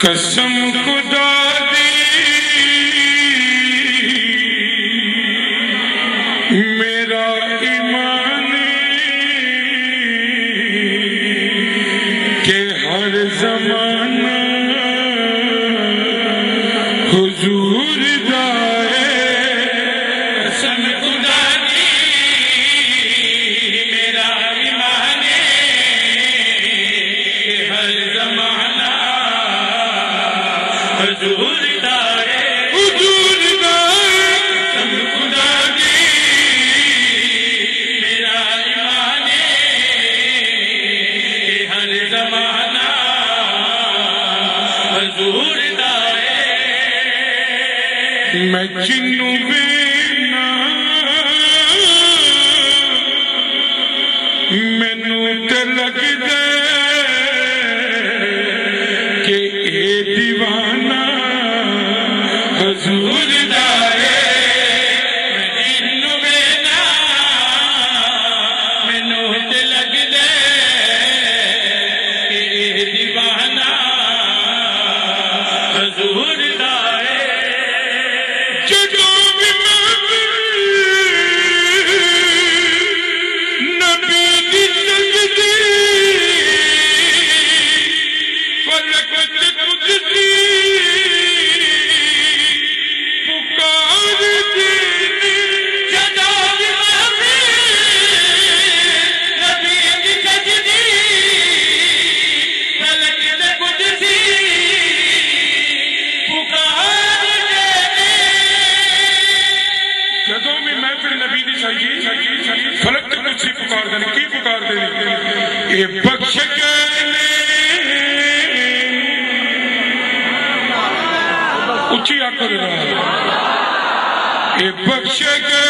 قسم خدا دی۔ میرا ایمان کہ ہر زمانہ میں چنو بینا مینو تے لگ دے کہ اے دیوانہ حضور لگ دے فلک کچھ پکار دیں کی پکار دینے بخش اچھی آخر یہ اے بخش کے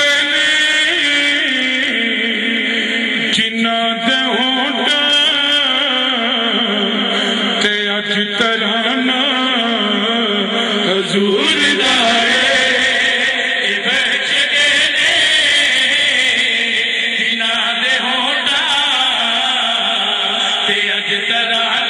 علي اجترعت